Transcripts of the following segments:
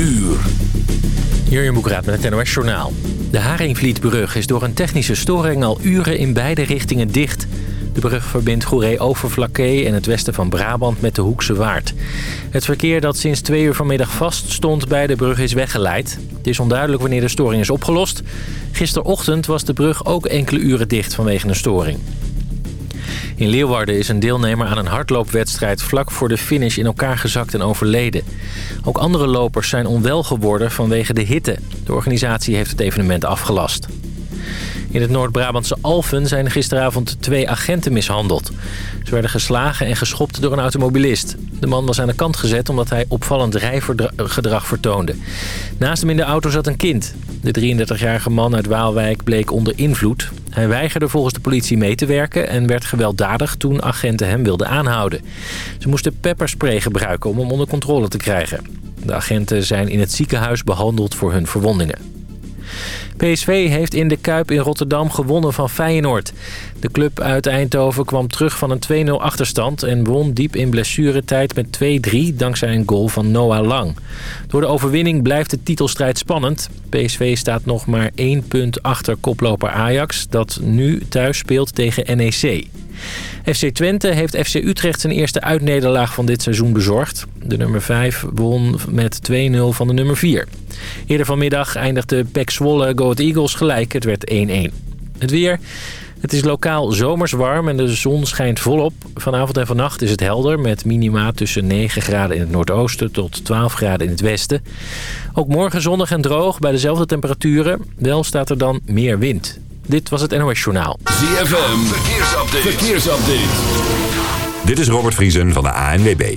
uur. Jurjen Boekraat met het NOS Journaal. De Haringvlietbrug is door een technische storing al uren in beide richtingen dicht. De brug verbindt Goeree-Overflakkee en het westen van Brabant met de Hoekse Waard. Het verkeer dat sinds twee uur vanmiddag vast stond bij de brug is weggeleid. Het is onduidelijk wanneer de storing is opgelost. Gisterochtend was de brug ook enkele uren dicht vanwege een storing. In Leeuwarden is een deelnemer aan een hardloopwedstrijd vlak voor de finish in elkaar gezakt en overleden. Ook andere lopers zijn onwel geworden vanwege de hitte. De organisatie heeft het evenement afgelast. In het Noord-Brabantse Alphen zijn gisteravond twee agenten mishandeld. Ze werden geslagen en geschopt door een automobilist. De man was aan de kant gezet omdat hij opvallend rijgedrag vertoonde. Naast hem in de auto zat een kind. De 33-jarige man uit Waalwijk bleek onder invloed. Hij weigerde volgens de politie mee te werken en werd gewelddadig toen agenten hem wilden aanhouden. Ze moesten pepperspray gebruiken om hem onder controle te krijgen. De agenten zijn in het ziekenhuis behandeld voor hun verwondingen. PSV heeft in de Kuip in Rotterdam gewonnen van Feyenoord. De club uit Eindhoven kwam terug van een 2-0 achterstand... en won diep in blessuretijd met 2-3 dankzij een goal van Noah Lang. Door de overwinning blijft de titelstrijd spannend. PSV staat nog maar één punt achter koploper Ajax... dat nu thuis speelt tegen NEC. FC Twente heeft FC Utrecht zijn eerste uitnederlaag van dit seizoen bezorgd. De nummer 5 won met 2-0 van de nummer 4. Eerder vanmiddag eindigde Pek Zwolle Go Eagles gelijk. Het werd 1-1. Het weer... Het is lokaal zomers warm en de zon schijnt volop. Vanavond en vannacht is het helder met minima tussen 9 graden in het noordoosten tot 12 graden in het westen. Ook morgen zonnig en droog bij dezelfde temperaturen. Wel staat er dan meer wind. Dit was het NOS Journaal. ZFM, verkeersupdate. verkeersupdate. Dit is Robert Vriesen van de ANWB.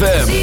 ZFM.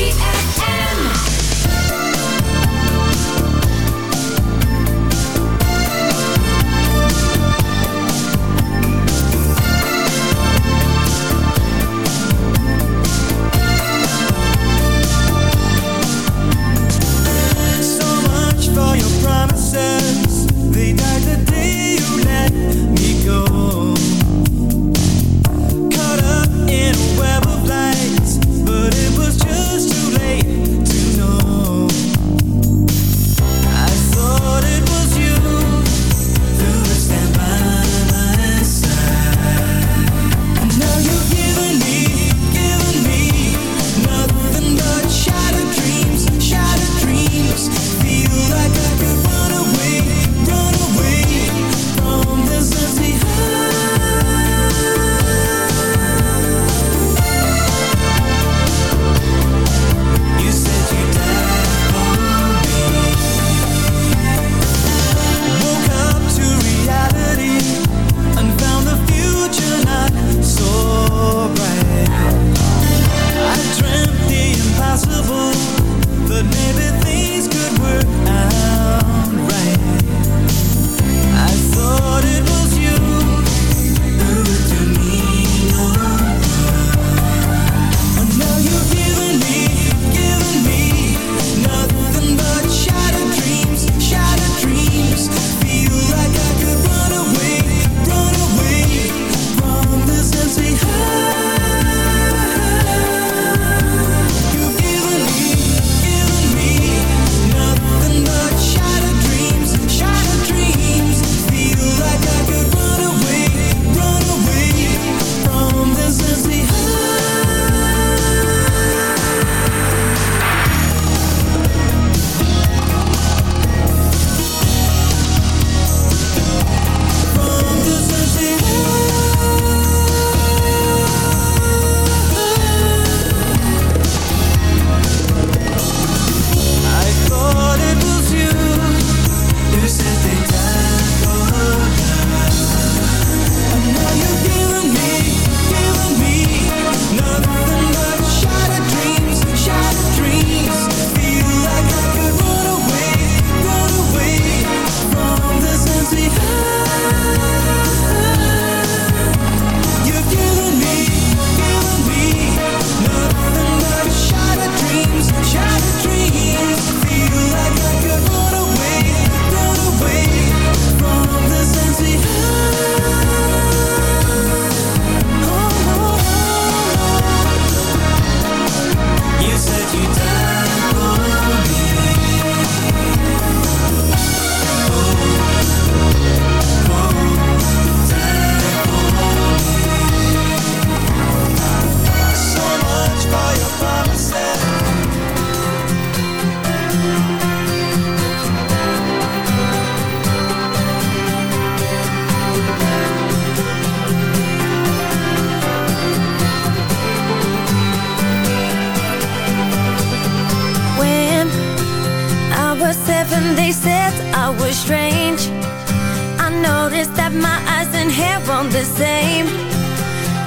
the same.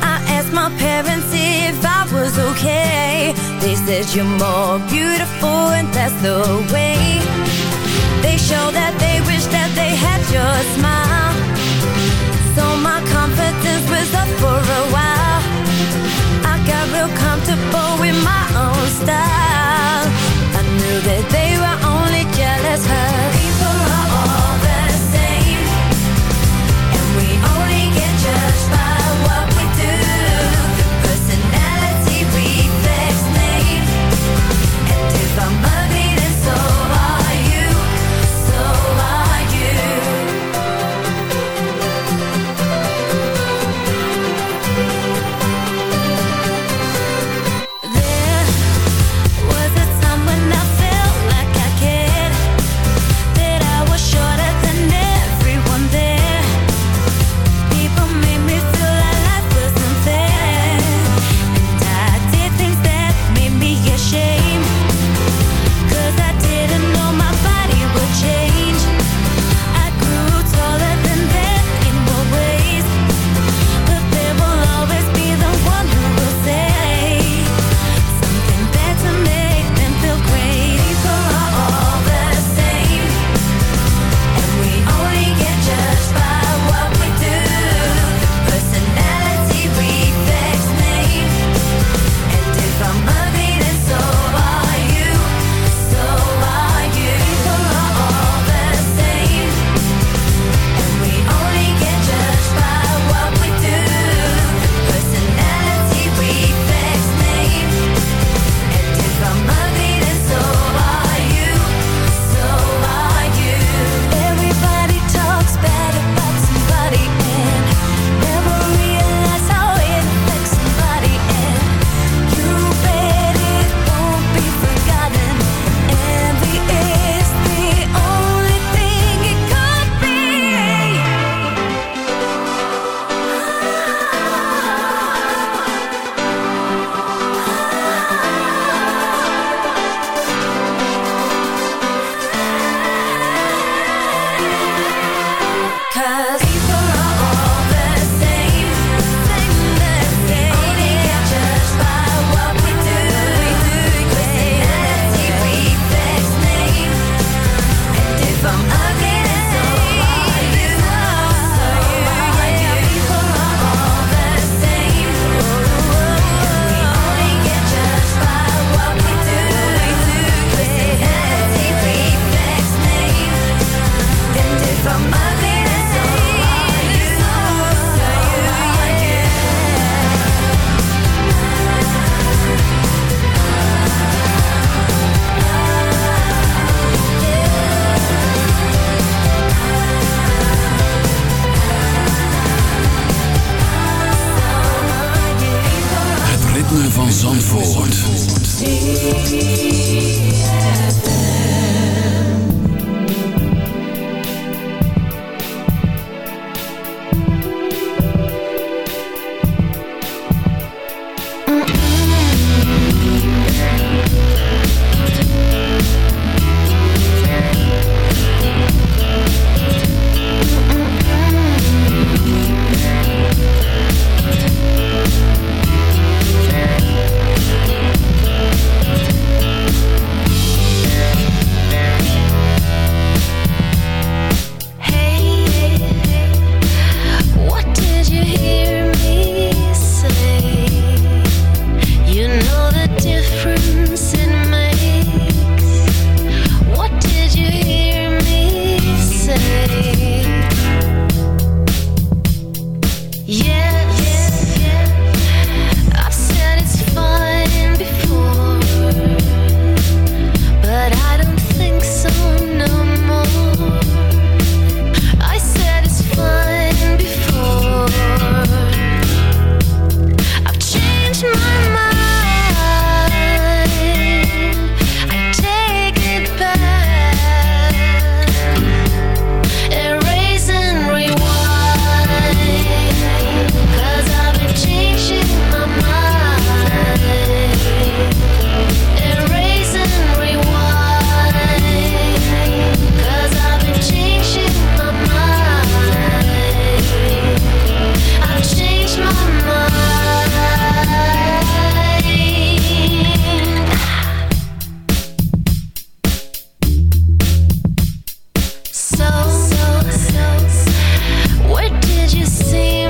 I asked my parents if I was okay. They said you're more beautiful and that's the way. They show that they wish that they had your smile. So my confidence was up for a while. I got real comfortable with my own style. I knew that they were only jealous her van Zandvoort. just seem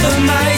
Of my.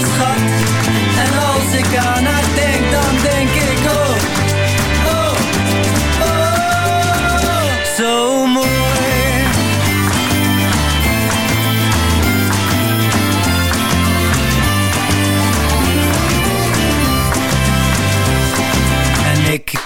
schat. En als ik aan haar denk, dan denk ik,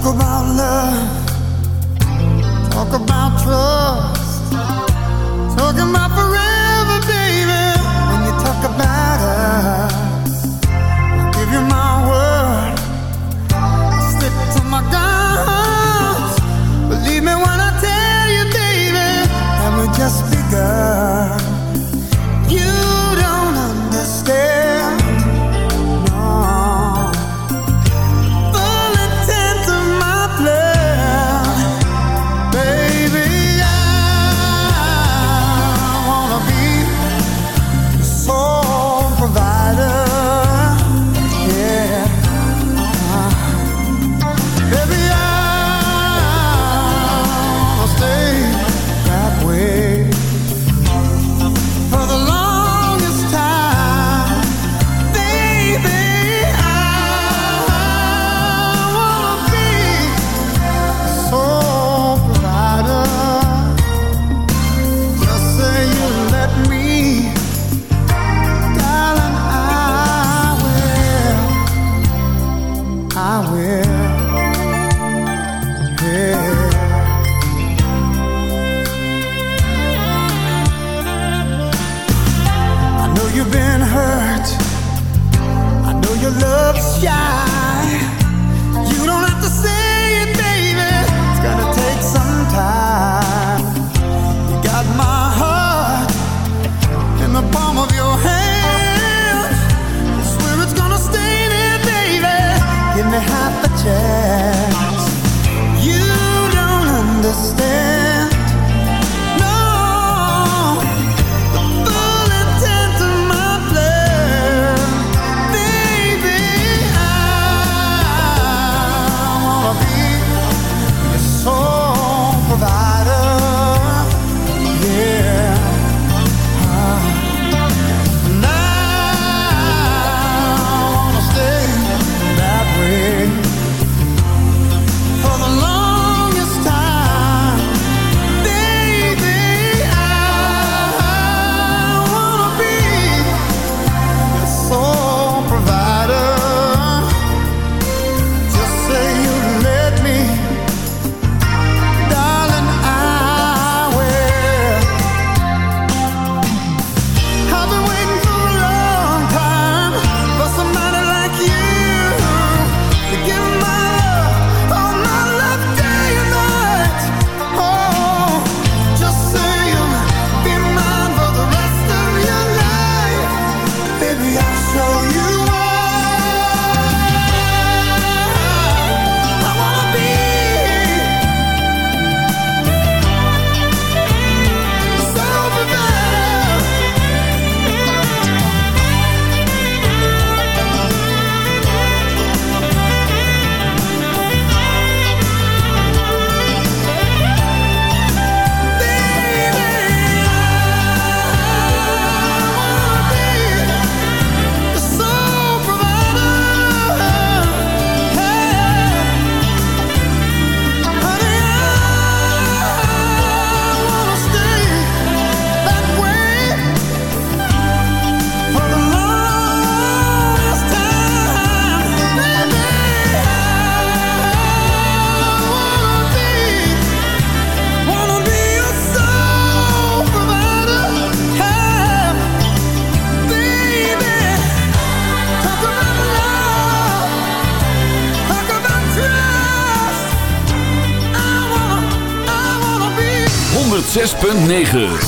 Talk about love. 106.9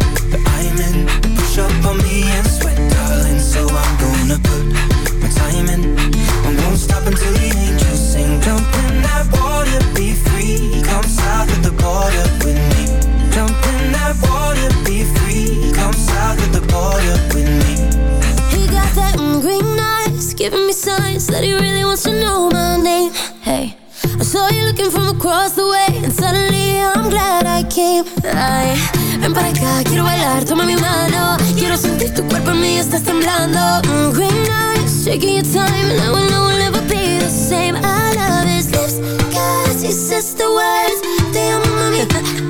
acá, quiero bailar, toma mi mano. Quiero sentir tu cuerpo en mí, estás temblando. Mm, Green eyes, taking your time Now I know we'll never be the same. I love his lips, cause he says the words. Te amo mami,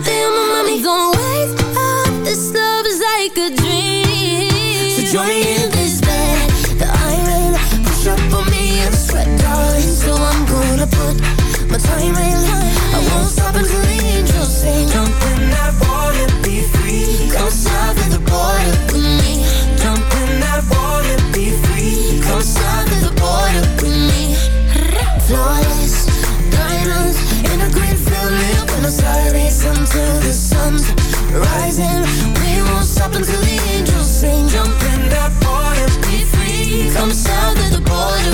te amo mami. Don't wake up, this love is like a dream. So join me in this bed that I'm Push up on me and sweat darling. So I'm gonna put my time lying I won't stop until the angels sing till the angels sing. That be free. Come south of the border,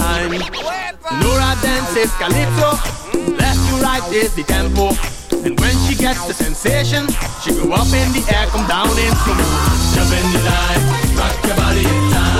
time. Laura dances calypso, left to right is the tempo. And when she gets the sensation, she go up in the air, come down in slow. Jump in the line, rock your body in time.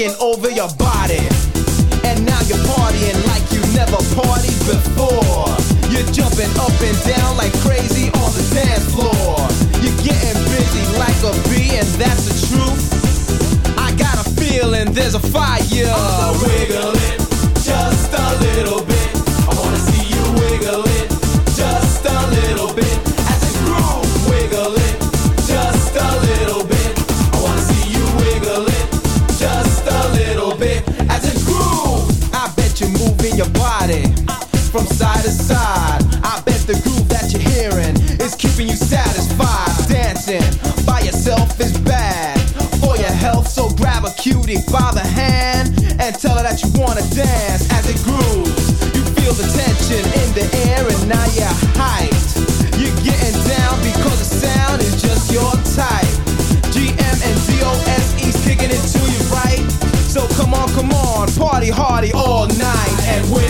taking over your body. Moving your body from side to side. I bet the groove that you're hearing is keeping you satisfied. Dancing by yourself is bad for your health, so grab a cutie by the hand and tell her that you wanna dance as it grooves. You feel the tension in the air and now you're hyped. Come on, party hardy all night and wiggle